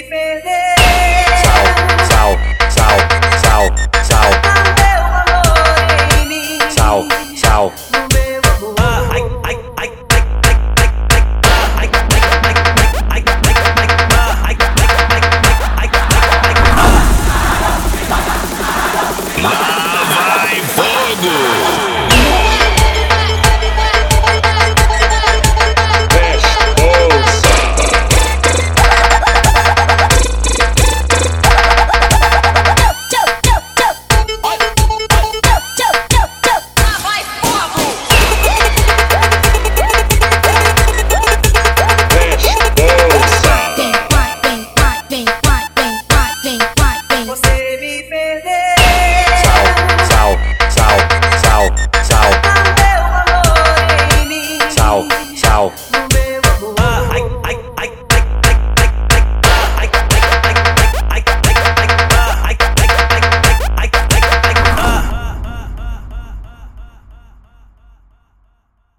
Tchau. perder. Sal, sal, sal, sal, sal.